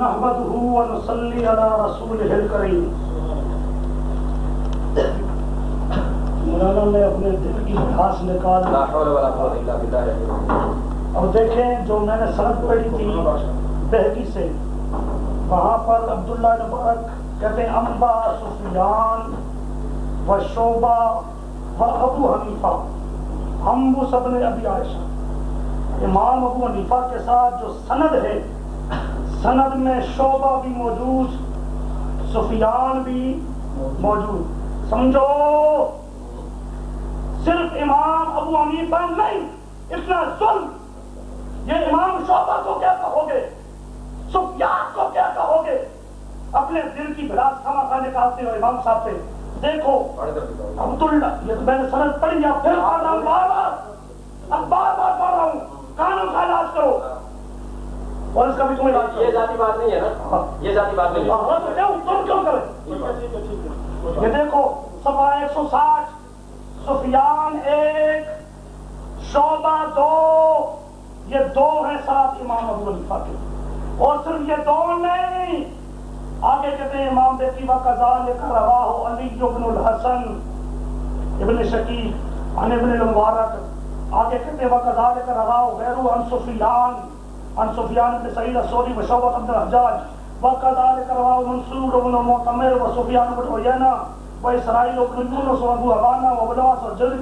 نحمده ونصلي على رسوله الكريم. مولانا نے اپنے دل کی گھاس نکال لا حول ولا قوة الا بالله اور دیکھیں جو میں نے سند پڑھی تھی بہکی سے. وہاں پر عبداللہ مبارک کہتے ہیں امبا سفیان و شعبہ و ابو حنیفہ. ہم وہ سب نے ابھی عائشہ. امام ابو حنیفہ کے ساتھ جو سند ہے سند میں شعبہ بھی موجود، سفیان بھی موجود۔ سمجھو؟ صرف امام ابو حنیفہ نہیں، اتنا ظلم۔ یہ امام شعبہ کو کیا کہو گے سفیان کو کیا کہو گے اپنے دل کی بھڑاس کھما کھا نکالتے ہو امام صاحب سے دیکھو، عبداللہ، یہ تو میں نے سند پڑھی اب پھر پڑھ رہا ہوں بار بار، اب بار بار پڑھ رہا ہوں قانون کا علاج کرو۔ اور اس کا بھی تم علاج یہ کرو۔ ذاتی بات نہیں ہے نا؟ یہ ذاتی بات نہیں ہے۔ ہاں، تو کیوں تم کیوں کرے یہ دیکھو صفحہ ایک سو ساٹھ سفیان ایک شعبہ دو یہ دو ہیں ساتھ امام ابو حنیفہ کے۔ اور صرف یہ دو نہیں آگے کہتے ہیں امام بیتی و کذالک رواہ علی بن الحسن ابن شکیب عن ابن المبارک۔ آگے کہتے ہیں وکذالک رواہ غیر عن سفیان۔ عن سفیان بن سعید الثوری و شعبہ بن الحجاج وکذالک رواہ منصور بن المعتمر و سفیان بن عیینہ و اسرائیل بن یونس و ابو حبانہ و جلد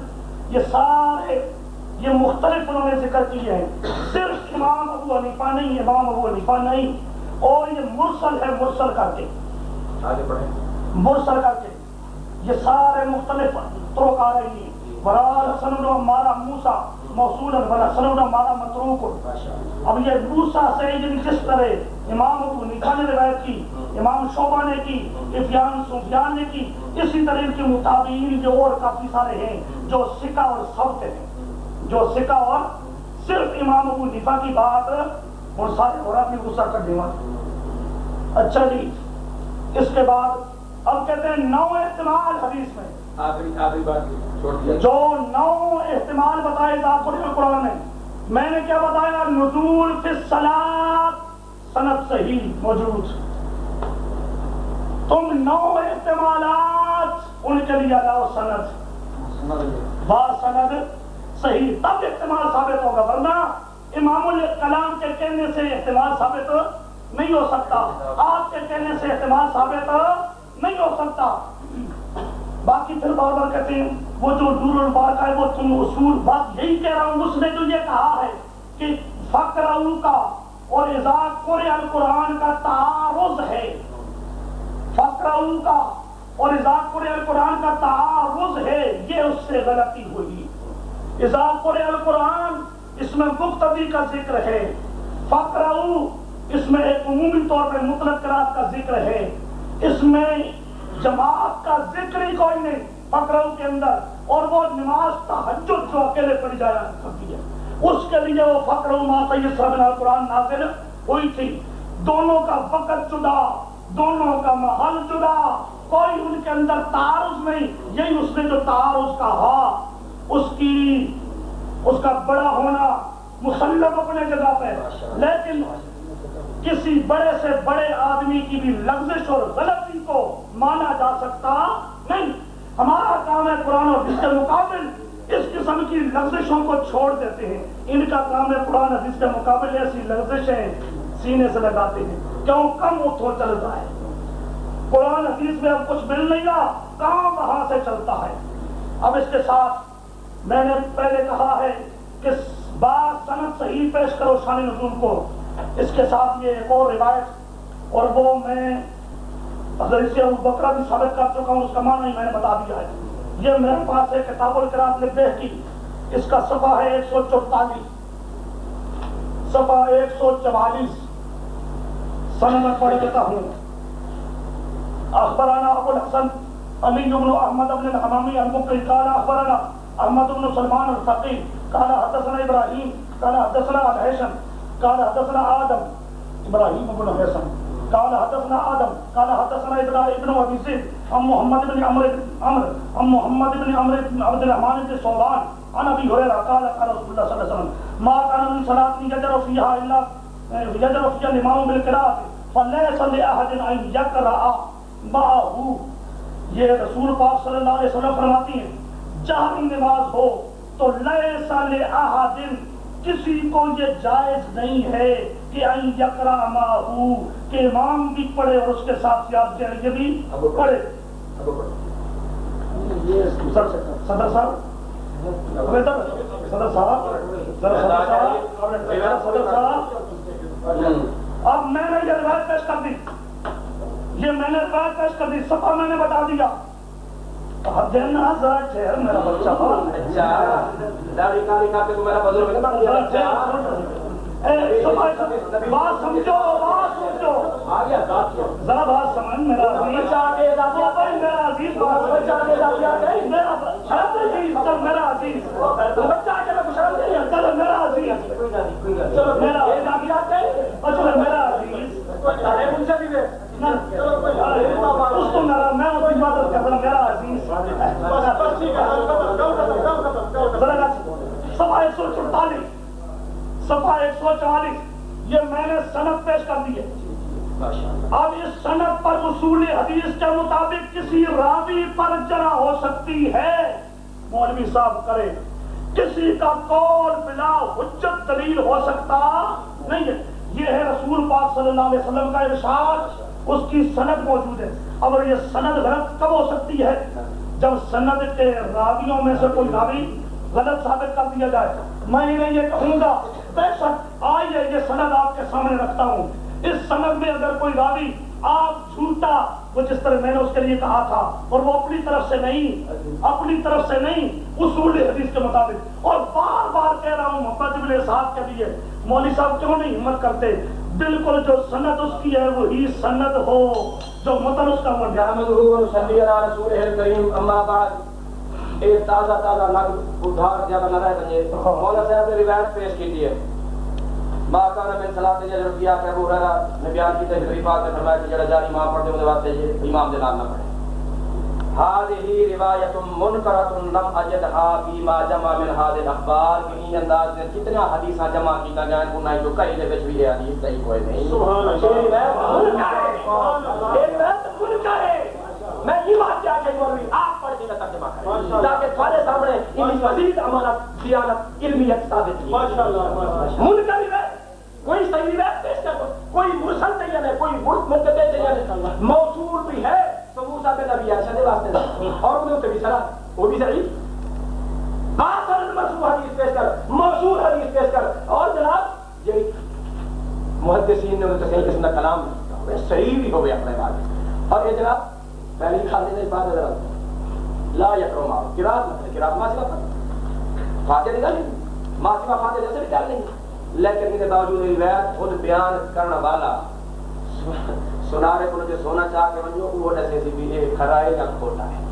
یہ سارے یہ مختلف انہوں نے ذکر کیے ہیں۔ صرف امام ابو حنیفہ نہیں امام ابو حنیفہ نہیں اور یہ مرسل ہے مرسل کر کے۔ آگے پڑھیں مرسل کر کے۔ یہ سارے مختلف طرق آ رہی ہیں برال سنن مارا موسا موصول بلا سنن مارا متروک اب یہ موسا سے یعنی جس طرح امام ابو حنیفہ نے روایت کی، امام شعبہ نے کی افیان سفیان نے کی، اسی طرح کے مطابقین جو اور کافی سارے ہیں جو سکہ اور ثبت ہیں، جو سکہ اور صرف امام ابو حنیفہ کی بات اور سارے اور بھی غصہ کر دیوا۔ اچھا جی اس کے بعد اب کہتے ہیں نو احتمال حدیث میں۔ آخری آخری بات۔ جو نو احتمال بتائے آپ قرآن میں میں نے کیا بتایا؟ نزول فی الصلاۃ سند صحیح موجود۔ تم نو احتمالات ان کے لیے لاؤ سند با سند صحیح، تب احتمال ثابت ہوگا، ورنہ امام الکلام کے کہنے سے احتمال ثابت نہیں ہو سکتا۔ آپ کے کہنے سے احتمال ثابت نہیں ہو سکتا۔ باقی پھر بار بار کہتے ہیں، وہ جو دور البار کا ہے، وہ تم اصول، بات یہی کہہ رہا ہوں، اس نے جو یہ کہا ہے کہ فقر کا اور اضاق قرآن القرآن کا تعارض ہے۔ فقر کا اور اضاق قرآن القرآن کا تعارض ہے، یہ اس سے غلطی ہوئی۔ اضاق قرآن القرآن، اس میں مقتدی کا ذکر ہے۔ فقر اس میں ایک عمومی طور پہ مطلق قرآن کا ذکر ہے۔ اس میں جماعت کا ذکر ہی کوئی نہیں پکڑوں کے اندر۔ اور وہ نماز تحجد جو اکیلے پڑھی جایا کرتی ہے۔ اس کے لیے وہ فقر ماتا یہ سب قرآن نازل ہوئی تھی۔ دونوں کا وقت جدا، دونوں کا محل جدا۔ کوئی ان کے اندر تعارض نہیں، یہی اس نے جو تعارض کہا، اس کی، اس کا بڑا ہونا مسلم اپنے جگہ پہ۔ لیکن کسی بڑے سے بڑے آدمی کی بھی لفزش اور غلطی کو مانا جا سکتا نہیں۔ ہمارا کام ہے قرآن اور حدیث کے مقابل اس قسم کی لفزشوں کو چھوڑ دیتے ہیں۔ ان کا کام ہے قرآن حدیث کے مقابل ایسی لفزشیں سینے سے لگاتے ہیں۔ کیوں؟ کم اتھو چلتا ہے قرآن حدیث میں اب کچھ مل نہیں رہا۔ کام وہاں سے چلتا ہے۔ اب اس کے ساتھ میں نے پہلے کہا ہے کہ بات صنعت صحیح پیش کرو شان نزول کو۔ اس کے ساتھ یہ ایک اور روایت اور وہ میں اگر اسے بکرا بھی ثابت کر چکا ہوں اس کا معنی میں نے بتا دیا ہے۔ یہ میرے پاس ہے کتاب الکرام نے بے کی۔ اس کا صفحہ ہے ایک سو چوتالیس۔ صفحہ ایک سو چوالیس۔ سن میں پڑھ دیتا ہوں۔ اخبرانا ابو الحسن علی بن احمد بن الحمامی المقری، قال اخبرانا احمد بن سلمان الفقی، قال حدثنا ابراہیم، قال حدثنا الحسن قال حدثنا آدم، ابراہیم بن حسن قال حدثنا آدم، قال حدثنا ابراہیم بن ابی زید ام محمد بن عمر عمر ام محمد بن عمر بن عبد الرحمن بن صوبان، عن ابي هريره قال قال رسول الله صلى الله عليه وسلم، ما كان من صلاه يجر فيها الا يجر فيها الامام بالقراءه فلیس لأحد ان یقرأ معه. یہ رسول پاک صلی اللہ علیہ وسلم فرماتی ہیں جہری نماز ہو تو لیس لأحد کسی کو یہ جائز نہیں ہے کہ ان یقرأ معه کہ امام بھی پڑھے اور اس کے ساتھ سیاست کے بھی پڑھے۔ صدر صاحب؟ صدر صاحب؟ صدر صاحب؟ صدر صاحب؟ اب میں نے یہ روایت پیش کر دی۔ یہ میں نے روایت پیش کر دی سفا میں نے بتا دیا اب دینا ذرا ٹھہر میرا بچہ اچھا داڑھی کالی کھا کے میرا بزرگ نہیں بن گیا بات سمجھو بات سمجھو آ گیا کیا ذرا بات سمجھ میرا بچہ آگے بھائی میرا عزیز بچہ آگے میرا شرط عزیز چل میرا عزیز بچہ آگے خوشحال نہیں ہے چل میرا عزیز نہیں نہیں چلو میرا اچھا میرا عزیز میں اس کی مدد میرا عزیز ذرا ایک سو چونتالیس صفحہ ایک سو چوالیس یہ میں نے سند پیش کر دی ہے اب اس سند پر اصول حدیث کے مطابق کسی راوی پر جرا ہو سکتی ہے مولوی صاحب کرے کسی کا قول بلا حجت دلیل ہو سکتا نہیں ہے یہ ہے رسول پاک صلی اللہ علیہ وسلم کا ارشاد اس کی سند موجود ہے۔ اب یہ سند غلط کب ہو سکتی ہے جب سند کے راویوں میں سے کوئی راوی غلط ثابت کر دیا جائے۔ میں انہیں یہ کہوں گا، بے شک آئیے یہ سند آپ کے سامنے رکھتا ہوں۔ اس سند میں اگر کوئی راوی آپ جھوٹا، وہ جس طرح میں نے اس کے لیے کہا تھا، اور وہ اپنی طرف سے نہیں، اپنی طرف سے نہیں، اصول حدیث کے مطابق۔ اور بار بار کہہ رہا ہوں محمد ابن صاحب کے لیے، مولوی صاحب کیوں نہیں ہمت کرتے؟ بالکل جو سند اس کی ہے وہی سند ہو جو متن اس کا وہ نحمدہ و نصلی علی رسولہ الکریم اما بعد ایک تازہ تازہ لگ ادھار جب نہ رہ بنجے مولا صاحب نے روایت پیش کی ہے ما کان من صلاۃ الجر کیا کہ ابو ہریرہ نے بیان کی تحریر پاک میں فرمایا کہ جڑا جاری امام پڑھتے واسطے یہ امام دے نال نہ پڑھے۔ هذه روایت منکرۃ لم اجدها فيما جمع من هذه الاخبار کہ ان انداز میں کتنا حدیثاں جمع کیتا جائیں کو نہ جو کہیں دے وچ بھی یہ حدیث صحیح کوئی نہیں۔ سبحان اللہ۔ یہ روایت منکر ہے میں یہ بات کیا کہ مولوی؟ آپ پڑھ کے ترجمہ کریں۔ تاکہ تمہارے سامنے ان مزید امانت دیانت علمیت ثابت کی۔ منکر ہے۔ کوئی صحیح روایت پیش کر کوئی مرسل تیار ہے کوئی منقطع تیار ہے۔ موصول بھی ہے۔ تو موسیٰ بن نبی عائشہ دے واسطے نہیں اور انہیں کبھی چلا وہ بھی صحیح باطل مرفوع حدیث پیش کر موصول حدیث پیش کر اور جناب یہ محدثین نے انہیں تو صحیح قسم کا کلام لکھا صحیح بھی ہو گیا اپنے بات اور یہ جناب پہلے ہی خالی نہیں بات نظر آتی لا یکرو ماں کراط مطلب کراط ماں سوا فاتح نکال لیں ماں سوا فاتح جیسے نکال لیں لیکن ان کے باوجود روایت خود بیان کرنا والا سنارے کو جو سونا چاہ کے ونجو، وہ ڈسے سی بھی یہ کھڑا ہے یا کھوٹا ہے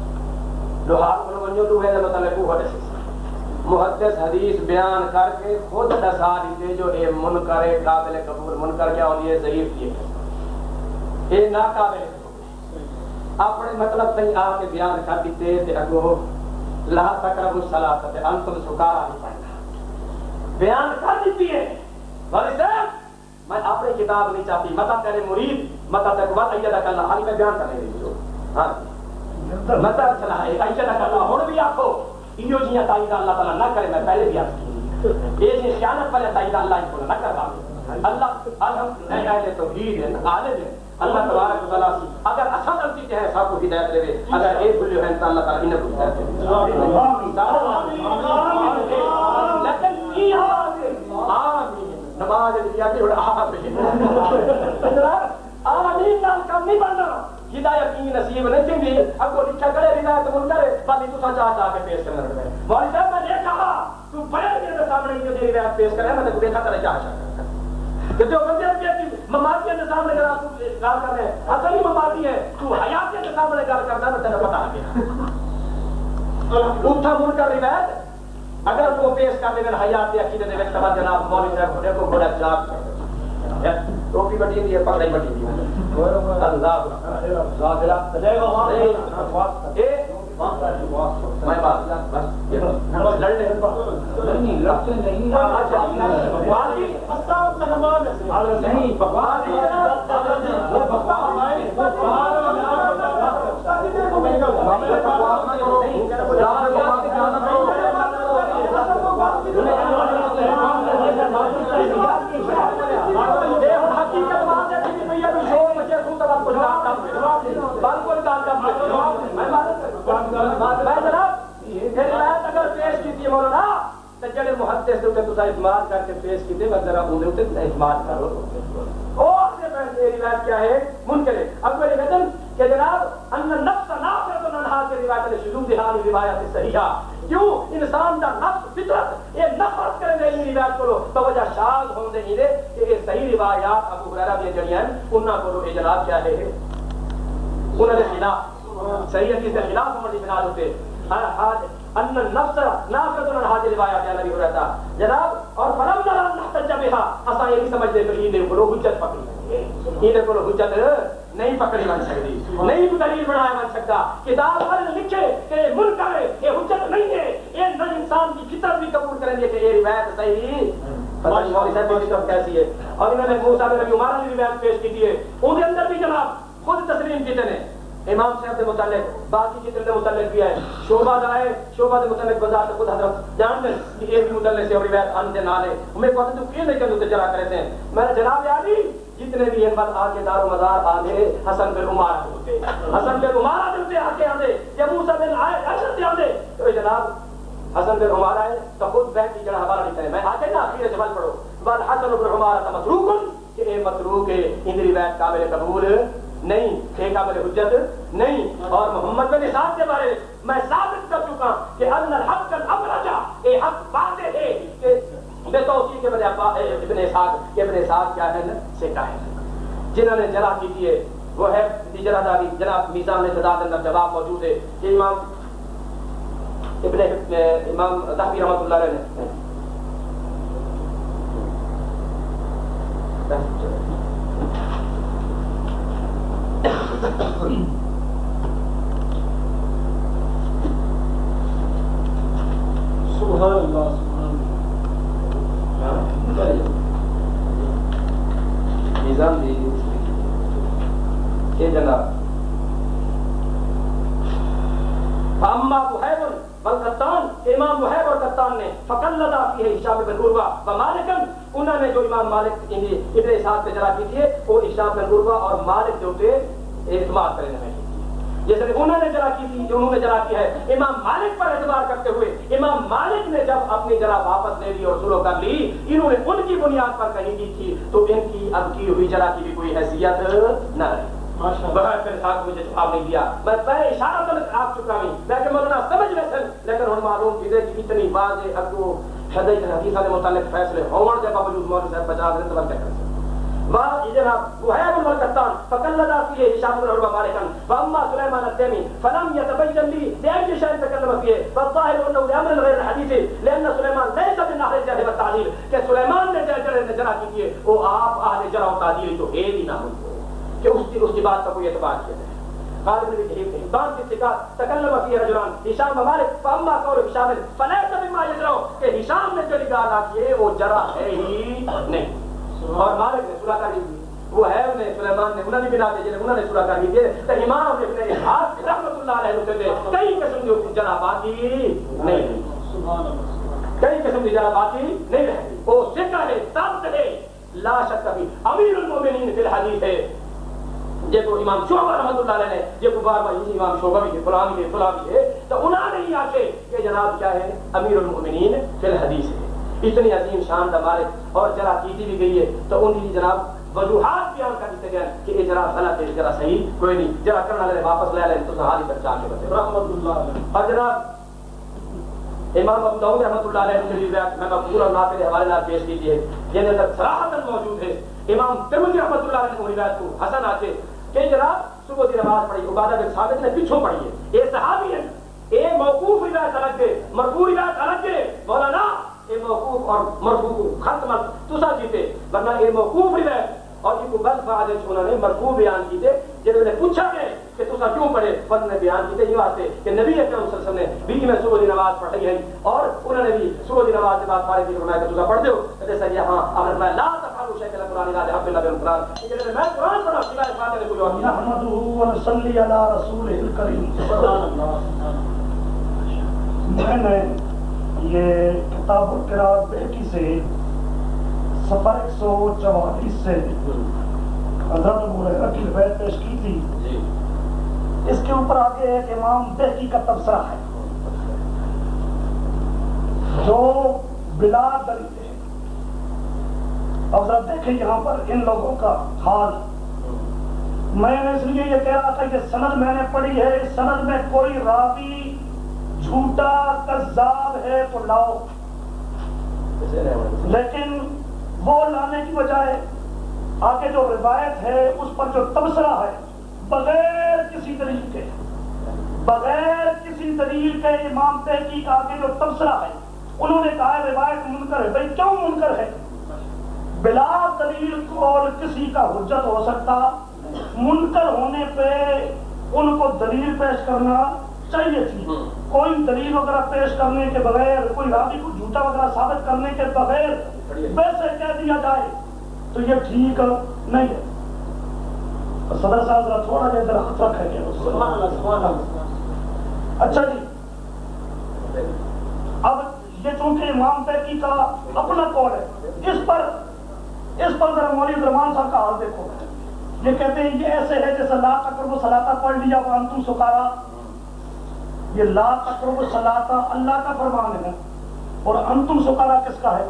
لوہار کو ونجو، تو ہے مطلب وہ ڈسے سی محدث حدیث بیان کر کے خود ڈسا دیتے جو اے منکر قابل قبول منکر، کیا ہوتی ہے؟ ضعیف یہ اے ناقابل اپنے مطلب تھی آ کے بیان کر دیتے تے اگو لا تقربوا الصلاۃ تے انتم سکارا نہیں پڑھنا۔ بیان کر دیتی ہے والی صاحب میں اپنی کتاب نہیں چاہتی۔ متا تیرے مرید متا تک وقت ایدہ کر اللہ حالی میں بیان کرنے رہی ہوں ہاں۔ متا چلا ہے۔ ایدہ کر اللہ ہون بھی آکھو ایو جیاں تائید اللہ تعالیٰ نہ کرے میں پہلے بھی آپ کی یہ جی خیانت پر تائید اللہ کو نہ کروا اللہ الحمد اے اہل توحید ہے عالم ہے۔ اللہ تبارک و تعالیٰ اگر اچھا غلطی کے ہے سب کو ہدایت دے اگر ایک بلیو ہے تو اللہ تعالیٰ کو ہدایت دے لیکن آمین۔ آمین۔ نماز دیا کہ آمین۔ آمین نال کم نہیں بننا۔ ہدایت کی نصیب نہیں اب کو لکھا کرے ہدایت من کرے بالی تو سجا چاہ کے پیش کرنا رہے مولوی صاحب میں نے کہا تو بڑے میرے سامنے یہ تیری ہدایت پیش کرے میں تو دیکھا کرے کیا چاہ کہ جو بندے کی مماتی کے سامنے آپ گال کر رہے ہیں اصلی مماتی ہے تو حیات کے سامنے کرتا ہے تو تیرے پتا گیا اٹھا من کر روایت اگر وہ پیش کر دیں حیات عقیدے دے تبا جناب مولوی صاحب ہونے کو بڑا جاب ٹوپی بٹی دی پر نہیں بٹی دی اللہ اے نہیں محدث تے تو اعتماد کر کے پیش کیتے میں ذرا انہیں تے اعتماد کرو اور سے پہلے یہ روایت کیا ہے، منکر ہے۔ اب میرے وطن کہ جناب، ان النفس نافذ انہا کے روایت نے شذوذ حال روایت صحیحہ۔ کیوں؟ انسان دا نفس فطرت، یہ نفرت کرے دے یہ روایت کو توجہ شاذ ہون دے ہی دے کہ یہ صحیح روایات ابو ہریرہ دی جڑیاں انہاں کو یہ جناب کیا ہے۔ انہاں دے خلاف، صحیح حدیث کے خلاف ہم بنا ہوتے ان النفس نافذ ان هذه روایات نبی ہو رہتا جناب، اور فلم نرى نحتج بها اسا یہ نہیں سمجھتے کہ یہ کو حجت پکڑی یہ کو حجت. نہیں پکڑی بن سکتی نہیں دلیل بنایا بن سکتا کتاب پر لکھے کہ یہ منکر ہے یہ حجت نہیں ہے یہ نہ انسان کی فطرت بھی قبول کریں گے کہ یہ روایت صحیح پتہ نہیں مولوی صاحب کی طرف کیسی ہے. اور انہوں نے موسی بن نبی عمر کی روایت پیش کی ہے. ان کے اندر بھی جناب، خود تسلیم کیتے ہیں امام صاحب کے متعلق، باقی کی طرح متعلق بھی ہے۔ شعبہ جائے شعبہ کے متعلق بذات خود حضرت جان دیں کہ ایک بھی متعلق سے اور روایت ان کے نالے۔ ہمیں پتہ تو کیوں نہیں کہ تو جرا کرتے ہیں میں جناب علی جتنے بھی ان بات آگے دار و مدار آگے حسن بن عمارہ ہوتے۔ حسن بن عمارہ ہوتے، آگے آدھے یا موسیٰ بن آئے عشر سے آدھے تو جناب، حسن بن عمارہ ہے، تو خود بیٹھ کی جڑا حوالہ لکھتے ہیں میں آگے نا آخیر سے بل پڑھو۔ بل حسن بن عمارہ کا مطروق کہ اے مطروق ہے ان روایت قابل قبول۔ نہیں کہ قابل حجت، نہیں۔ اور محمد بن اسحاق کے بارے میں ثابت کر چکا کہ ان الحق الابرجا اے حق واضح ہے کہ بے توصیف کے بنے ابن اسحاق ابن اسحاق کیا ہے نا سکا ہے۔ جنہوں نے جرا کی ہے وہ ہے جرا داری جناب میزان نے جدا اندر جواب موجود ہے کہ امام ابن امام ذہبی رحمۃ اللہ علیہ نے سبحان اللہ، سبحان جناب۔ امام بحیب اور قطان نے فقلدا فی ہشام بن و مالکن انہوں نے جو امام مالک ابن اسحاق سے جرا کی تھی، وہ ہشام بن اور مالک جو تھے اعتماد کرنے میں جیسے انہوں نے جرا کی تھی جو انہوں نے جرا کی ہے۔ امام مالک پر اعتبار کرتے ہوئے امام مالک نے جب اپنی جرا واپس لے لی اور شروع کر لی انہوں نے ان کی بنیاد پر کہیں کی تھی تو ان کی اب کی ہوئی جرا کی بھی کوئی حیثیت نہ رہی۔ بغیر پھر صاحب مجھے جواب نہیں دیا۔ میں پہلے اشارہ تک آپ چکا نہیں لیکن مولانا سمجھ میں سن لیکن معلوم کہ اتنی بات ہے حدیث حدیثہ کے متعلق فیصلے ہون باوجود صاحب بچا کر۔ سکتے جناب وهيب الملكتان فقلد فيه هشام بن عروه مالكا واما سليمان التيمي فلم يتبين لي لاي شيء تكلم فيه فالظاهر انه لامر غير الحديث لان سليمان ليس من اهل الجهل والتعديل، کہ سليمان نے جرا جرا کی ہے وہ آپ اہل جرا و تعدیل تو ہے ہی نہ ہو، کہ اس کی اس کی بات کا کوئی اعتبار کیا جائے۔ قال ابن كثير حبان في الثقات تكلم فيه رجلان هشام ومالك فاما قول هشام فليس بما يدرو کہ هشام نے جو گال کی ہے، وہ جرا ہے ہی نہیں۔ اور مالک نے سلا کر دی وہ ہے انہیں سلیمان نے انہوں نے بنا دے جنہیں انہوں نے سلا کر دی تو امام ابن اسحاق رحمۃ اللہ علیہ ہوتے تھے کئی قسم جو جرا باقی نہیں کئی قسم کی جرا باقی نہیں رہتی وہ سکہ ہے ثابت ہے۔ لا شک کبھی امیر المومنین فی الحدیث ہے۔ جب امام شعبہ رحمۃ اللہ علیہ نے جب بار بار امام شعبہ بھی ہے فلاں بھی ہے فلاں بھی ہے۔ تو انہوں نے یہ آکے کہ جناب کیا ہے؟ امیر المؤمنین فی الحدیث ہے۔ اتنی عظیم شان دا مالک اور جرا کیتی بھی گئی ہے تو ان کی جناب وجوہات بیان کر دیتے گئے کہ یہ جرا غلط ہے جرا صحیح کوئی نہیں۔ جرا کرنا لے واپس لے لے تو صحابی پر چاہ کے بتے رحمت اللہ اور جناب امام ابو داؤد رحمۃ اللہ علیہ نے روایت میں پورا ناقل حوالے دار پیش کیجیے یہ یعنی اندر صراحت موجود ہے۔ امام ترمذی رحمۃ اللہ علیہ نے روایت کو حسن آتے کہ جناب صبح کی نماز پڑھی عبادہ بن ثابت نے پیچھے پڑھی ہے۔ یہ صحابی ہے یہ موقوف روایت الگ ہے مرفوع روایت الگ ہے۔ مولانا یہ موقوف اور مرفوع ختم تو سا جیتے ورنہ یہ موقوف روایت اور یہ کو بل فعال انہوں نے مرفوع بیان کیتے جنہوں نے پوچھا گئے کہ تو سا کیوں پڑھے؟ فن نے بیان کیتے یہ واسطے کہ نبی اکرم صلی اللہ علیہ وسلم نے بیچ میں صبح کی نماز پڑھی ہے اور انہوں نے بھی صبح کی نماز کے بعد فارغ کی فرمایا کہ تو سا پڑھ دو کہتے سر ہاں اگر میں لا تفعلوا شيئا قرآن لا حب الله بالقرآن کہ میں قرآن پڑھا سوائے فاتحہ نے کوئی اور نہیں۔ نحمده ونصلي على رسوله الكريم سبحان اللہ۔ میں نے یہ کتاب القرآن بیٹی سے سفر ایک سو چوالیس سے حضرت ابو ہریرہ کی روایت پیش کی تھی۔ اس کے اوپر آگے ایک امام بہکی کا تبصرہ ہے۔ جو بلا دلیل ہے اب ذرا دیکھیں یہاں پر ان لوگوں کا حال۔ میں نے اس لیے یہ کہہ رہا تھا کہ سند میں نے پڑھی ہے اس سند میں کوئی راوی جھوٹا کذاب ہے تو لاؤ۔ لیکن وہ لانے کی بجائے آگے جو روایت ہے، اس پر جو تبصرہ ہے، بغیر کسی دلیل کے، بغیر کسی دلیل کے امام تحقیق آگے جو تبصرہ ہے، انہوں نے کہا ہے، روایت منکر ہے۔ بھائی، کیوں منکر ہے؟ بلا دلیل قول کسی کا حجت ہو سکتا، منکر ہونے پہ ان کو دلیل پیش کرنا چاہیے تھی۔ کوئی دلیل وغیرہ پیش کرنے کے بغیر کوئی راوی کو جھوٹا وغیرہ ثابت کرنے کے بغیر ویسے کہہ دیا جائے تو یہ ٹھیک نہیں ہے۔ صدر صاحب ذرا تھوڑا جا ادھر ہاتھ رکھے گیا اچھا جی۔ اب یہ چونکہ امام تحقیق کا اپنا قول ہے اس پر اس پر ذرا مولوی رحمان صاحب کا حال دیکھو۔ یہ کہتے ہیں یہ ایسے ہے جیسے لا تقرب سلاتا پڑھ لیا وہ انتم سکارا۔ یہ لا تقرب سلاتا اللہ کا فرمان ہے اور انتم سکارا کس کا ہے؟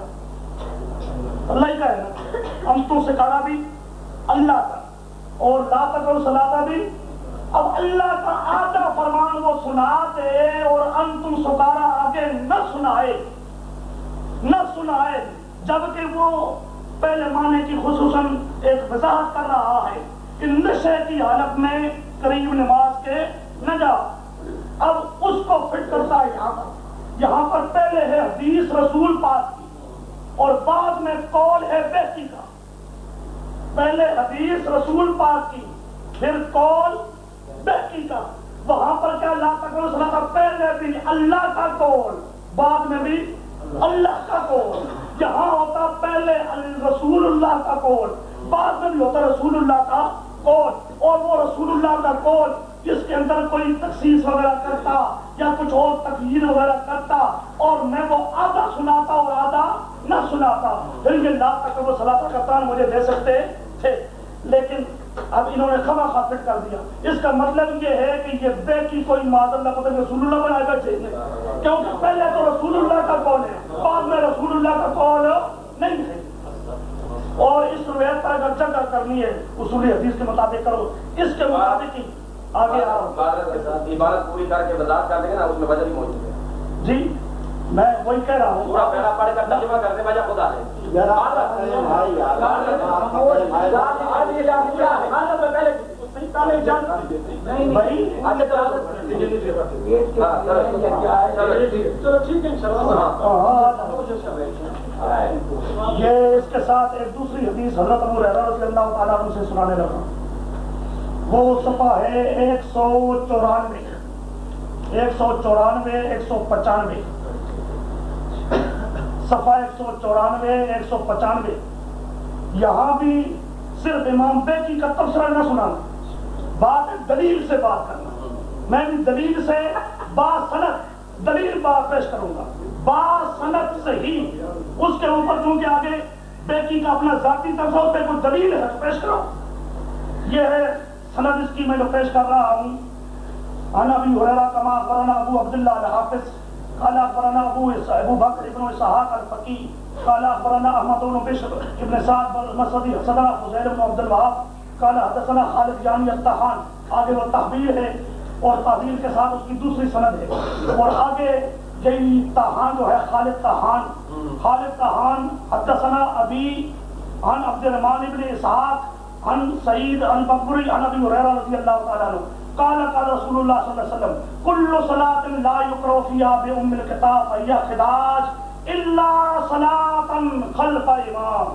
اللہ ہی کا ہے نا؟ انتم سکارا بھی اللہ کا اور لا تقرب سلاتا بھی اب اللہ کا آدھا فرمان وہ سنا دے اور انتم سکارا آگے نہ سنائے نہ سنائے، جبکہ وہ پہلے معنی کی خصوصاً ایک وضاحت کر رہا ہے کہ نشے کی حالت میں قریب نماز کے نہ جا۔ اب اس کو فٹ کرتا ہے یہاں پر۔ یہاں پر پہلے ہے حدیث رسول پاک کی اور بعد میں قول ہے بیٹی کا۔ پہلے حدیث رسول پاک کی، پھر قول بیٹی کا۔ وہاں پر کیا لا تکرو صلاح پہلے بھی اللہ کا قول، بعد میں بھی اللہ کا قول۔ یہاں ہوتا پہلے رسول اللہ کا قول، بعد میں بھی ہوتا رسول اللہ کا قول۔ اور وہ رسول اللہ کا قول جس کے اندر کوئی تخصیص وغیرہ کرتا یا کچھ اور تقریر وغیرہ کرتا اور میں وہ آدھا سناتا اور آدھا نہ سناتا، پھر یہ لا تک وہ صلاح کپتان مجھے دے سکتے تھے۔ لیکن اب انہوں نے خبر خافت کر دیا۔ اس کا مطلب یہ ہے کہ یہ بے کی کوئی معذر اللہ پتہ رسول اللہ بنائے بیٹھے کیونکہ پہلے تو رسول اللہ کا قول ہے؟ بعد میں رسول اللہ کا قول نہیں ہے۔ اور اس روایت پر اگر جگہ کرنی ہے، اصول حدیث کے مطابق کرو۔ اس کے مطابق ہی آگے عبارت پوری کر کے وضاحت کر دیں گے نا اس میں وجہ بھی موجود ہے جی میں وہی کہہ رہا ہوں پورا پہلا پڑھ کر ترجمہ کرنے یہ اس کے ساتھ ایک دوسری حدیث حضرت ابو رضی اللہ تعالیٰ عنہ سے سنانے لگا وہ صفحہ ہے ایک سو چورانوے۔ ایک سو چورانوے، ایک سو پچانوے۔ صفحہ ایک سو چورانوے، ایک سو پچانوے۔ یہاں بھی صرف امام بیکی کا تبصرہ نہ سنانا بات دلیل سے بات کرنا۔ میں بھی دلیل سے با صنعت دلیل بات پیش کروں گا۔ با صنعت صحیح اس کے اوپر چونکہ آگے بیکی کا اپنا ذاتی تبصرہ پہ کوئی دلیل ہے پیش کرو۔ یہ ہے سند اس کی میں جو پیش کر رہا ہوں انا ابی ہریرہ کما قرنا ابو عبداللہ الحافظ قال اخبرنا ابو ابو بکر ابن اسحاق الفقی قال اخبرنا احمد بن بشر ابن سعد مسعدی حدثنا فضیل بن عبد الوهاب قال حدثنا خالد یعنی الطحان آگے وہ تحویل ہے اور تحویل کے ساتھ اس کی دوسری سند ہے۔ اور آگے یہی طحان جو ہے خالد طحان خالد طحان حدثنا ابی عن عبد الرحمن ابن اسحاق عن سعید عن بکری عن ابی ہریرہ رضی اللہ تعالی عنہ قال قال رسول اللہ صلی اللہ علیہ وسلم، كل صلاة لا يقرأ فيها بأم الكتاب فهي خداج الا صلاة خلف امام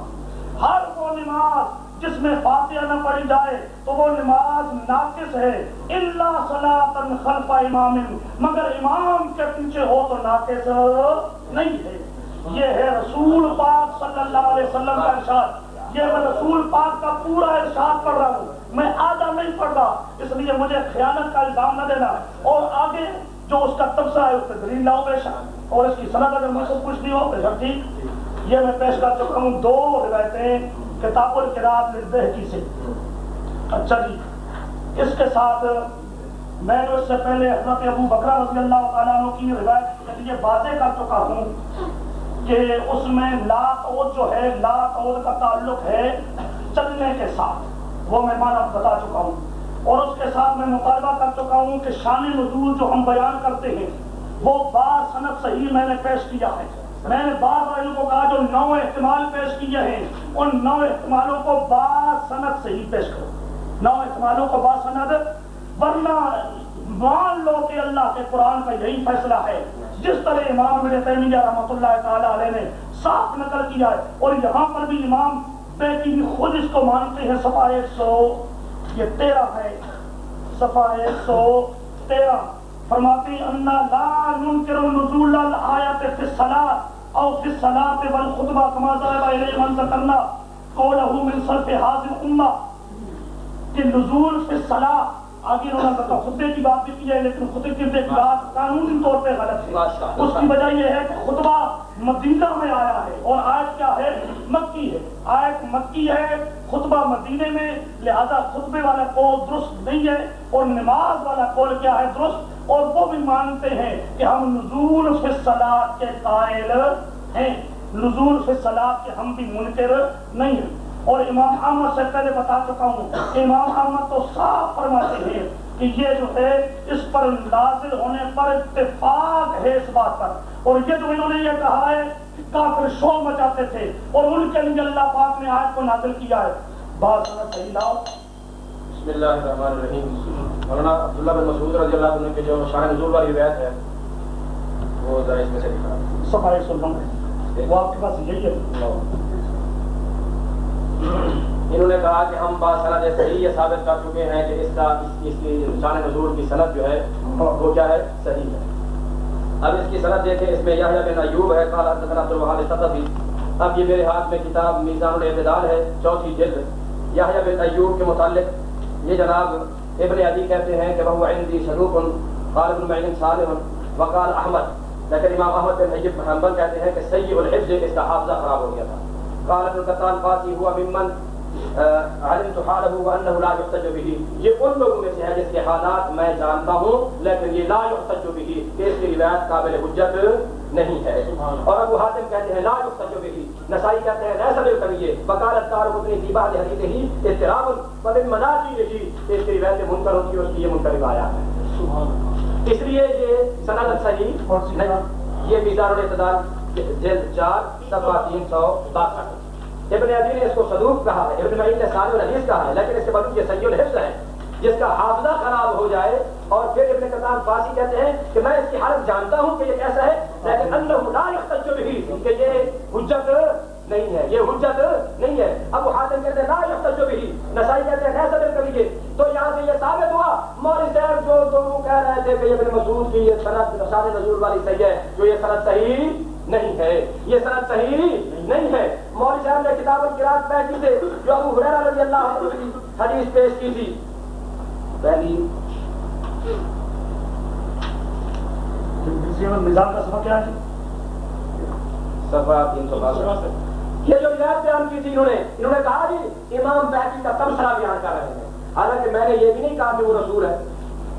ہر وہ نماز جس میں فاتحہ نہ پڑھی جائے تو وہ نماز ناقص ہے الا صلاة خلف امام مگر امام کے پیچھے ہو تو ناقص نہیں ہے۔ یہ ہے رسول پاک صلی اللہ علیہ وسلم کا ارشاد۔ یہ میں رسول پاک کا پورا ارشاد پڑھ رہا ہوں۔ میں آدھا نہیں پڑھ رہا، اس لیے مجھے خیانت کا الزام نہ دینا۔ اور آگے جو اس کا تبصرہ ہے، اس پہ دلیل لاؤ بے شک۔ اور اس کی صنعت اگر مجھ سے کچھ نہیں ہو، بے شک ٹھیک۔ یہ میں پیش کر چکا ہوں دو روایتیں کتاب القرات کی سے۔ اچھا جی اس کے ساتھ میں نے اس سے پہلے حضرت ابو بکرا رضی اللہ تعالیٰ عنہ کی روایت کے لیے واضح کر چکا ہوں۔ کہ اس میں لا عود جو ہے لا عود کا تعلق ہے چلنے کے ساتھ۔ وہ میں مانا بتا چکا ہوں۔ اور اس کے ساتھ میں مطالبہ کر چکا ہوں کہ شان نزول جو ہم بیان کرتے ہیں، وہ بار صنعت صحیح میں نے پیش کیا ہے۔ میں نے بار بار کو کہا، جو نو احتمال پیش کیے ہیں، ان نو احتمالوں کو بار صنعت صحیح پیش کرو۔ نو احتمالوں کو بار صنعت، ورنہ مان لو کہ اللہ کے قرآن کا یہی فیصلہ ہے۔ جس طرح امام ابن تیمیہ رحمۃ اللہ تعالیٰ علیہ نے صاف نقل کیا ہے اور یہاں پر بھی امام بیٹی بھی خود اس کو مانتے ہیں، صفحہ ایک سو، یہ تیرہ ہے۔ صفحہ ایک سو تیرہ۔ فرماتے ہیں، انا لا ننکر نزول الآیت فی الصلاة او فی الصلاة والخطبہ، کما ذہب الیہ من ذکرنا قولہ من صرف حاضر امہ کہ نزول فی الصلاة آگے انہوں نے کہا خطبے کی بات بھی کی ہے لیکن خطبے کی بات قانونی طور پہ غلط ہے۔ اس کی وجہ یہ ہے کہ خطبہ مدینہ میں آیا ہے۔ اور آیت کیا ہے؟ مکی ہے۔ آیت مکی ہے خطبہ مدینے میں لہذا خطبے والا قول درست نہیں ہے۔ اور نماز والا قول کیا ہے؟ درست۔ اور وہ بھی مانتے ہیں کہ ہم نزول فی الصلاة کے قائل ہیں۔ نزول فی الصلاة کے ہم بھی منکر نہیں ہیں۔ اور امام احمد سے پہلے بتا چکا ہوں امام احمد تو صاف فرماتے ہیں کہ یہ جو ہے اس پر نازل ہونے پر اتفاق ہے اس بات پر۔ اور یہ جو انہوں نے یہ کہا ہے کافر شور مچاتے تھے اور ان کے لیے اللہ پاک نے آیت کو نازل کیا ہے۔ بات صحیح لاؤ بسم اللہ الرحمن الرحیم۔ مولانا عبداللہ بن مسعود رضی اللہ عنہ کے جو شان نزول والی روایت ہے وہ ذرا اس میں سے دکھا۔ صفائی سلم ہے وہ آپ کے پاس یہی ہے۔ انہوں نے کہا کہ ہم با سند صحیح یہ ثابت کر چکے ہیں کہ اس کا اس, کی شان نزول کی صنعت جو ہے وہ کیا ہے؟ صحیح ہے۔ اب اس کی صنعت دیکھیں اس میں یہ بن ایوب ہے قال حدثنا عبد الوهاب الثقفي اب یہ میرے ہاتھ میں کتاب میزان الاعتدال ہے چوتھی جلد۔ یحییٰ بن ایوب کے متعلق یہ جناب ابن عدی کہتے ہیں کہ وہ عندي صدوق قال ابن معین صالح وقال احمد۔ لیکن امام احمد بن حجب حنبل کہتے ہیں کہ سیء الحفظ اس کا حافظہ خراب ہو گیا تھا۔ قال ابن قتال فاسی ہوا ممن علمت حاله وانه لا يحتج به. یہ ان لوگوں میں سے ہے جس کے حالات میں جانتا ہوں لیکن یہ لا يحتج به کہ اس کی روایت قابل حجت نہیں ہے۔ اور ابو حاتم کہتے ہیں لا يحتج به۔ نسائی کہتے ہیں ليس بالقوی وقالت دار قطنی في بعض حدیثه اضطراب ومن مناجی رہی اس کی روایت منکر ہوتی ہے اس کی یہ منکر روایات ہے اس لیے یہ سند صحیح یہ میزان الاعتدال جلد چار، صفحہ تین سو باسٹھ۔ ابن عدی نے اس کو صدوق کہا ہے، ابن معین نے صالح الحدیث کہا ہے، لیکن اس کے بعد یہ سید الحفظ ہے، جس کا حافظہ خراب ہو جائے اور پھر ابن قطان فاسی کہتے ہیں کہ میں اس کی حالت جانتا ہوں کہ یہ کیسا ہے، لیکن اللہ لا یحتج به، کہ یہ حجت نہیں ہے، یہ حجت نہیں ہے۔ ابو حاتم کہتے ہیں، لا یحتج به۔ نسائی کہتے ہیں کیسا دل کبھی تو یہاں سے یہ ثابت ہوا۔ مولوی صاحب جو دونوں کہہ رہے تھے کہ ابن مسعود کی یہ سند نشان نزول والی صحیح ہے، جو یہ سند صحیح نہیں ہے۔ یہ سند صحیح نہیں ہے۔ مولوی صاحب نے کتاب القرات کی تھے جو ابو ہریرہ رضی اللہ عنہ کی حدیث پیش کی تھی۔ پہلی۔ مزاج کا سبق کیا ہے؟ صفحہ تین سو باسٹھ۔ یہ جو روایت بیان کی تھی انہوں نے انہوں نے کہا جی امام بیٹی کا تبصرہ بیان کر رہے ہیں۔ حالانکہ میں نے یہ بھی نہیں کہا کہ وہ رسول ہے۔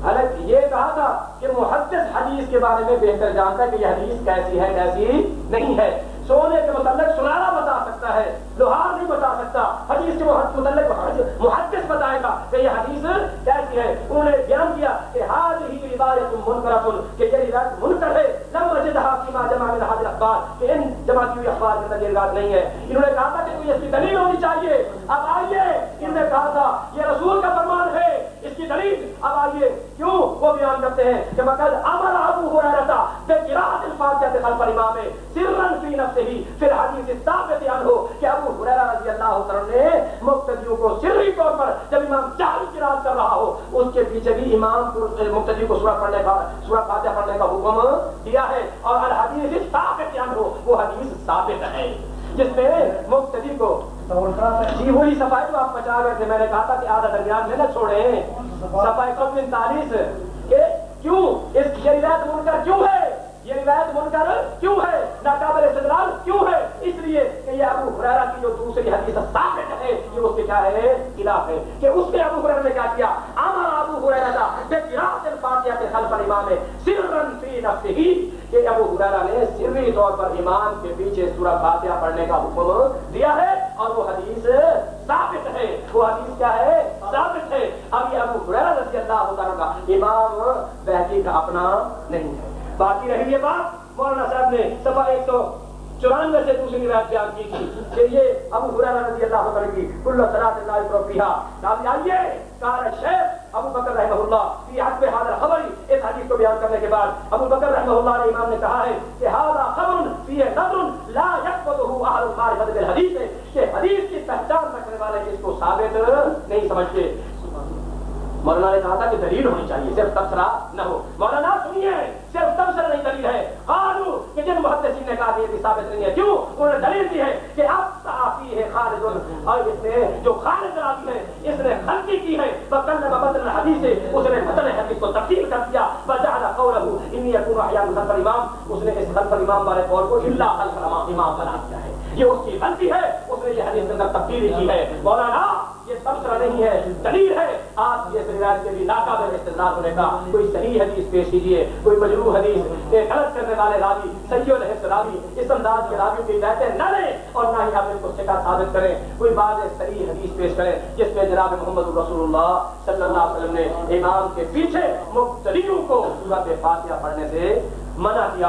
حالانکہ یہ کہا تھا کہ محدث حدیث کے بارے میں بہتر جانتا ہے کہ یہ حدیث کیسی ہے، کیسی نہیں ہے۔ سونے کے متعلق سنارا بتا سکتا ہے، لوہار نہیں بتا سکتا۔ حدیث کے متعلق محدث بتائے گا کہ یہ حدیث کیسی ہے۔ انہوں نے بیان کیا کہ حال ہی روایت منکرۃ، کہ یہ روایت منکر ہے۔ لم وجدها فيما جمع من هذه الاخبار، کہ ان جمع کی ہوئی اخبار کے اندر یہ روایت نہیں ہے۔ انہوں نے کہا تھا کہ کوئی اس کی دلیل ہونی چاہیے۔ اب آئیے۔ انہوں نے کہا تھا، یہ رسول کا فرمان ہے۔ اس کی دلیل اب آئیے۔ وہ بیان کرتے ہیں کہ مقد امر ابو ہریرہ بے قراءت الفاتحہ خلف الامام سرا فی نفسه فی الحدیث الثابت عنہ کہ ابو ہریرہ رضی اللہ عنہ نے مقتدیوں کو سری طور پر جب امام جاری قرات کر رہا ہو، اس کے پیچھے بھی امام کو مقتدی کو سورہ پڑھنے کا سورہ فاتحہ پڑھنے کا حکم دیا ہے اور الحدیث الثابت عنہ، وہ حدیث ثابت ہے۔ جس میں مقتدی کو جی وہی صفائی تو آپ بچا گئے تھے میں نے کہا تھا کہ آدھا درمیان میں نہ چھوڑے صفائی سو پینتالیس کہ کیوں؟ اس یہ روایت منکر کیوں ہے؟ یہ روایت منکر کیوں ہے؟ ناقابل استدلال کیوں ہے؟ اس لیے کہ یہ ابو ہریرہ کی جو دوسری حدیث ثابت ہے، یہ اس کے کیا ہے؟ خلاف ہے۔ کہ اس میں ابو ہریرہ نے کیا کیا؟ اما ابو ہریرہ کا بے قراءت الفاتحہ کے خلف الامام سرا فی نفسه کہ ابو ہریرہ نے سری طور پر امام کے پیچھے سورہ فاتحہ پڑھنے کا حکم دیا ہے اور وہ حدیث صاف وہ حدیث کیا ہے؟ ثابت ہے اب یہ ابو حریرہ رضی اللہ تعالیٰ کا امام بہتی کا اپنا نہیں ہے۔ باقی رہی یہ بات مولانا صاحب نے صفحہ ایک سو چورانوے سے دوسری روایت بیان کی تھی کہ یہ ابو حریرہ رضی اللہ عنہ کی کل صلاۃ اللہ علیہ فیھا نام آئیے قال شیخ ابو بکر رحمہ اللہ فی حسب حاضر خبر اس حدیث کو بیان کرنے کے بعد ابو بکر رحمہ اللہ نے امام نے کہا ہے کہ ھذا خبر فی نظر لا يقبضه اهل المعرفه بالحديث کہ حدیث کی پہچان رکھنے والے اس کو ثابت نہیں سمجھتے۔ مولانا نے کہا تھا کہ دلیل ہونی چاہیے، صرف تبصرہ نہ ہو۔ مولانا سنیے۔ صرف تبصرہ نہیں دلیل ہے۔ قالو کہ جن محدثین نے کہا کہ یہ بھی ثابت نہیں ہے۔ کیوں؟ انہوں نے دلیل دی ہے کہ اب صحافی ہے خالد اور اس نے جو خالد راوی ہے، اس نے غلطی کی ہے۔ فکلم بدل الحدیث اس نے بدل حدیث کو تبدیل کر دیا۔ فجعل قوله انی یکون احیانا خلف الامام اس نے اس خلف الامام والے قول کو الا خلف الامام بنا دیا ہے۔ یہ اس کی غلطی ہے۔ اس نے یہ حدیث کے اندر تبدیلی کی ہے۔ مولانا تبصرہ نہیں ہے دلیل ہے۔ آپ یہ روایت کے بھی ناقابل استدلال ہونے کا کوئی صحیح حدیث پیش کیجیے کوئی مجروح حدیث ایک غلط کرنے والے راوی، صحیح الحفظ راوی، اس انداز کے راوی کی رہتے نہ لیں اور نہ ہی آپ ان کو سکا ثابت کریں۔ کوئی بعض صحیح حدیث پیش کریں، جس میں جناب محمد رسول اللہ صلی اللہ علیہ وسلم نے امام کے پیچھے مبتدیوں کو سورت فاتحہ پڑھنے سے منع کیا۔